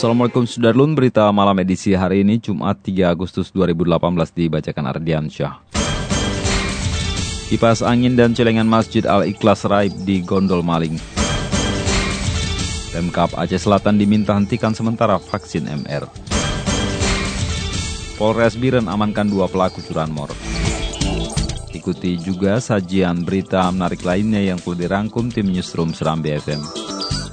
Assalamualaikum Sudarlun, berita malam edisi hari ini Jumat 3 Agustus 2018 dibacakan Ardian Syah. Kipas angin dan celengan Masjid Al-Ikhlas Raib di Gondol Maling. Pemkap Aceh Selatan diminta hentikan sementara vaksin MR. Polres Biren amankan dua pelaku curanmor. Ikuti juga sajian berita menarik lainnya yang telah dirangkum tim Newsroom Seram BFM.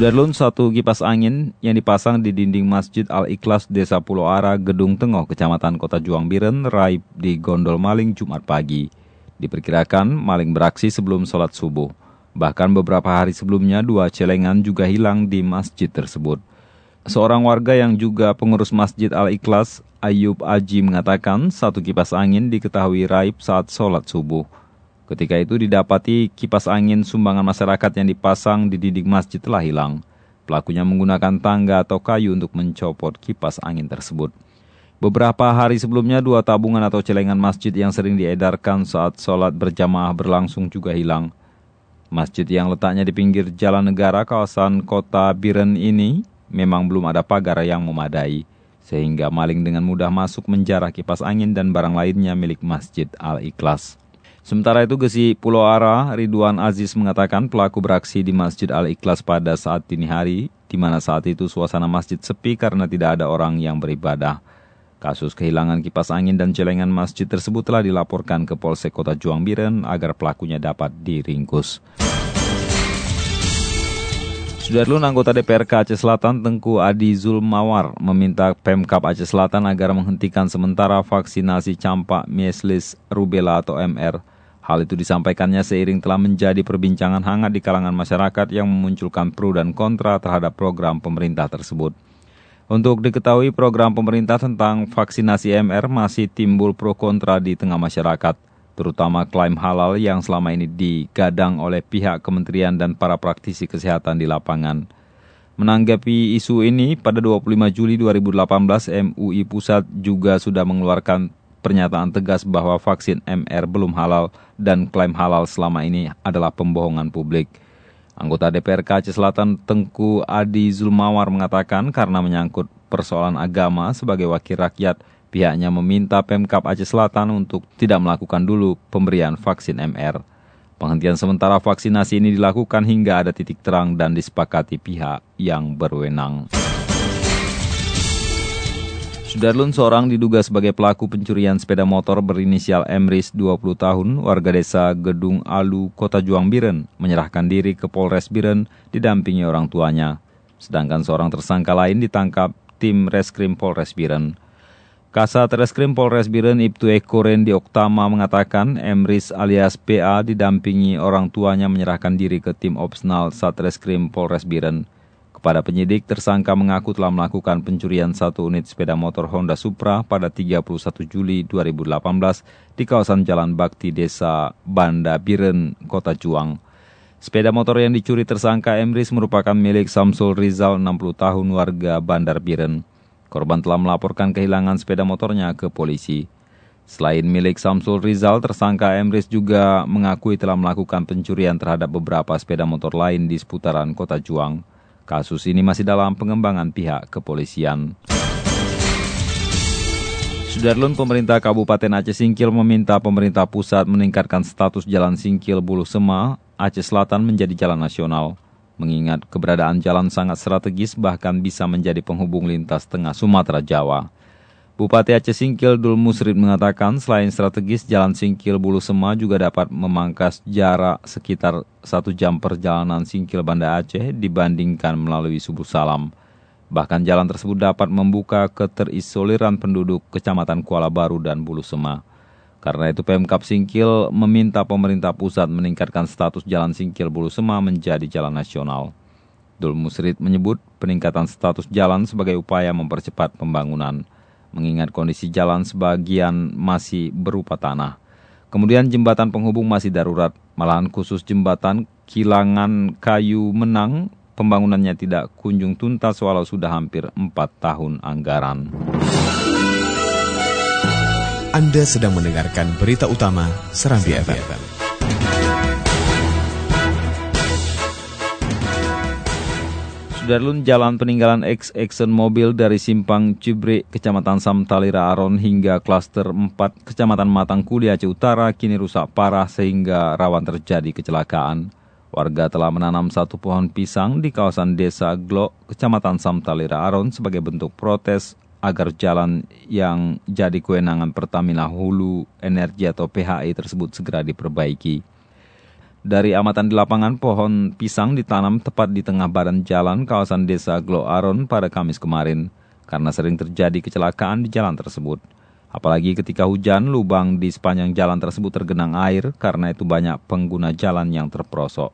Sudarlun satu kipas angin yang dipasang di dinding Masjid Al-Ikhlas Desa Pulau Ara, Gedung Tengah, Kecamatan Kota Juang Biren, raib di gondol maling Jumat pagi. Diperkirakan maling beraksi sebelum sholat subuh. Bahkan beberapa hari sebelumnya dua celengan juga hilang di masjid tersebut. Seorang warga yang juga pengurus Masjid Al-Ikhlas, Ayub Aji mengatakan satu kipas angin diketahui raib saat sholat subuh. Ketika itu didapati kipas angin sumbangan masyarakat yang dipasang di dinding masjid telah hilang. Pelakunya menggunakan tangga atau kayu untuk mencopot kipas angin tersebut. Beberapa hari sebelumnya dua tabungan atau celengan masjid yang sering diedarkan saat sholat berjamaah berlangsung juga hilang. Masjid yang letaknya di pinggir jalan negara kawasan kota Biren ini memang belum ada pagar yang memadai, sehingga maling dengan mudah masuk menjarah kipas angin dan barang lainnya milik Masjid Al-Ikhlas. Sementara itu Gesi Pulau Ara, Ridwan Aziz mengatakan pelaku beraksi di Masjid Al-Ikhlas pada saat dini hari, di mana saat itu suasana masjid sepi karena tidak ada orang yang beribadah. Kasus kehilangan kipas angin dan celengan masjid tersebut telah dilaporkan ke Polsek Kota Juang Biren agar pelakunya dapat diringkus. Sudarlun anggota DPRK Aceh Selatan Tengku Adi Zulmawar meminta Pemkap Aceh Selatan agar menghentikan sementara vaksinasi campak measles rubella atau MR. Hal itu disampaikannya seiring telah menjadi perbincangan hangat di kalangan masyarakat yang memunculkan pro dan kontra terhadap program pemerintah tersebut. Untuk diketahui program pemerintah tentang vaksinasi MR masih timbul pro kontra di tengah masyarakat terutama klaim halal yang selama ini digadang oleh pihak kementerian dan para praktisi kesehatan di lapangan. Menanggapi isu ini, pada 25 Juli 2018 MUI Pusat juga sudah mengeluarkan pernyataan tegas bahwa vaksin MR belum halal dan klaim halal selama ini adalah pembohongan publik. Anggota DPRK Aceh Selatan Tengku Adi Zulmawar mengatakan karena menyangkut persoalan agama sebagai wakil rakyat, Pihaknya meminta Pemkap Aceh Selatan untuk tidak melakukan dulu pemberian vaksin MR. Penghentian sementara vaksinasi ini dilakukan hingga ada titik terang dan disepakati pihak yang berwenang. Sudarlun seorang diduga sebagai pelaku pencurian sepeda motor berinisial Emris 20 tahun, warga desa Gedung Alu, Kota Juang Biren, menyerahkan diri ke Polres Biren didampingi orang tuanya. Sedangkan seorang tersangka lain ditangkap tim Reskrim Polres Biren. Kasat Reskrim Polres Biren Ibtu Eko Rendi Oktama mengatakan Emris alias PA didampingi orang tuanya menyerahkan diri ke tim Opsnal Satreskrim Polres Biren. Kepada penyidik, tersangka mengaku telah melakukan pencurian satu unit sepeda motor Honda Supra pada 31 Juli 2018 di kawasan Jalan Bakti Desa Banda Biren, Kota Juang. Sepeda motor yang dicuri tersangka Emris merupakan milik Samsul Rizal 60 tahun warga Bandar Biren. Korban telah melaporkan kehilangan sepeda motornya ke polisi. Selain milik Samsul Rizal, tersangka Emris juga mengakui telah melakukan pencurian terhadap beberapa sepeda motor lain di seputaran kota Juang. Kasus ini masih dalam pengembangan pihak kepolisian. Sudarlun pemerintah Kabupaten Aceh Singkil meminta pemerintah pusat meningkatkan status Jalan Singkil Bulu Sema, Aceh Selatan menjadi jalan nasional mengingat keberadaan jalan sangat strategis bahkan bisa menjadi penghubung lintas tengah Sumatera Jawa. Bupati Aceh Singkil Dul Musrid mengatakan selain strategis, Jalan Singkil Bulu Sema juga dapat memangkas jarak sekitar satu jam perjalanan Singkil Banda Aceh dibandingkan melalui Subuh Salam. Bahkan jalan tersebut dapat membuka keterisoliran penduduk Kecamatan Kuala Baru dan Bulu Sema. Karena itu Pemkap Singkil meminta pemerintah pusat meningkatkan status Jalan Singkil Bulu Sema menjadi jalan nasional. Dul Musrid menyebut peningkatan status jalan sebagai upaya mempercepat pembangunan mengingat kondisi jalan sebagian masih berupa tanah. Kemudian jembatan penghubung masih darurat, malahan khusus jembatan Kilangan Kayu Menang, pembangunannya tidak kunjung tuntas walau sudah hampir 4 tahun anggaran. Anda sedang mendengarkan berita utama Serambi FM. Sudarlun jalan peninggalan ex Exxon Mobil dari Simpang Cibre, Kecamatan Samtalira Aron hingga klaster 4 Kecamatan Matangkuli Aceh Utara kini rusak parah sehingga rawan terjadi kecelakaan. Warga telah menanam satu pohon pisang di kawasan desa Glok, Kecamatan Samtalira Aron sebagai bentuk protes agar jalan yang jadi kewenangan Pertamina Hulu Energi atau PHI tersebut segera diperbaiki. Dari amatan di lapangan, pohon pisang ditanam tepat di tengah badan jalan kawasan desa Glo Aron pada Kamis kemarin, karena sering terjadi kecelakaan di jalan tersebut. Apalagi ketika hujan, lubang di sepanjang jalan tersebut tergenang air, karena itu banyak pengguna jalan yang terperosok.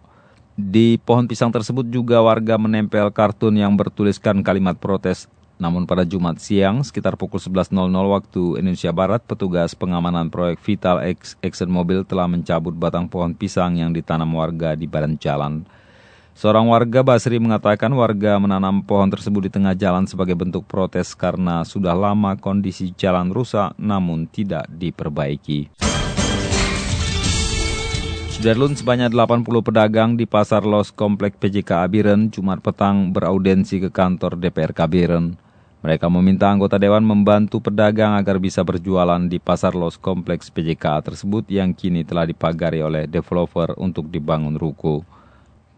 Di pohon pisang tersebut juga warga menempel kartun yang bertuliskan kalimat protes namun pada Jumat siang, sekitar pukul 11.00 waktu Indonesia Barat, petugas pengamanan proyek Vital X Exxon Mobil telah mencabut batang pohon pisang yang ditanam warga di badan jalan. Seorang warga Basri mengatakan warga menanam pohon tersebut di tengah jalan sebagai bentuk protes karena sudah lama kondisi jalan rusak namun tidak diperbaiki. Sudarlun sebanyak 80 pedagang di Pasar Los Komplek PJK Abiren Jumat petang beraudensi ke kantor DPR Kabiren. Mereka meminta anggota dewan membantu pedagang agar bisa berjualan di pasar los kompleks PJKA tersebut yang kini telah dipagari oleh developer untuk dibangun ruko.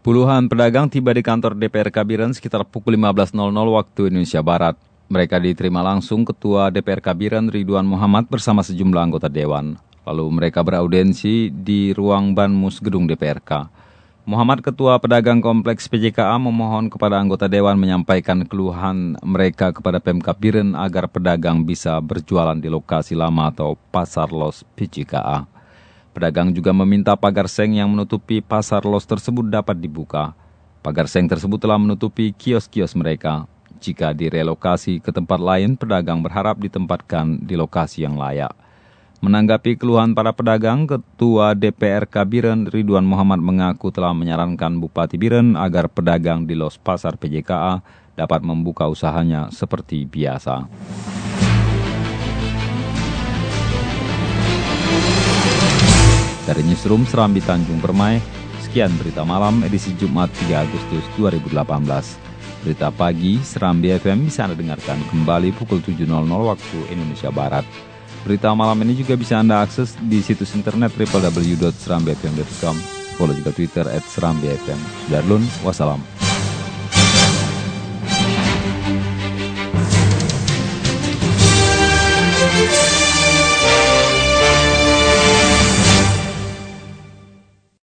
Puluhan pedagang tiba di kantor DPR Kabiren sekitar pukul 15.00 waktu Indonesia Barat. Mereka diterima langsung Ketua DPR Kabiren Ridwan Muhammad bersama sejumlah anggota dewan. Lalu mereka beraudensi di ruang Banmus Gedung DPRK. Muhammad Ketua Pedagang Kompleks PJKA memohon kepada anggota Dewan menyampaikan keluhan mereka kepada Pemkap Biren agar pedagang bisa berjualan di lokasi lama atau Pasar Los PJKA. Pedagang juga meminta pagar seng yang menutupi Pasar Los tersebut dapat dibuka. Pagar seng tersebut telah menutupi kios-kios mereka. Jika direlokasi ke tempat lain, pedagang berharap ditempatkan di lokasi yang layak. Menanggapi keluhan para pedagang, Ketua DPR Kabiren Ridwan Muhammad mengaku telah menyarankan Bupati Biren agar pedagang di Los Pasar PJKA dapat membuka usahanya seperti biasa. Dari Newsroom Serambi Tanjung Permai, sekian berita malam edisi Jumat 3 Agustus 2018. Berita pagi Serambi FM bisa Anda dengarkan kembali pukul 7.00 waktu Indonesia Barat. Berita malam ini juga bisa Anda akses di situs internet www.serambifm.com. Follow juga Twitter at Serambi FM. Sudarlun, wassalam.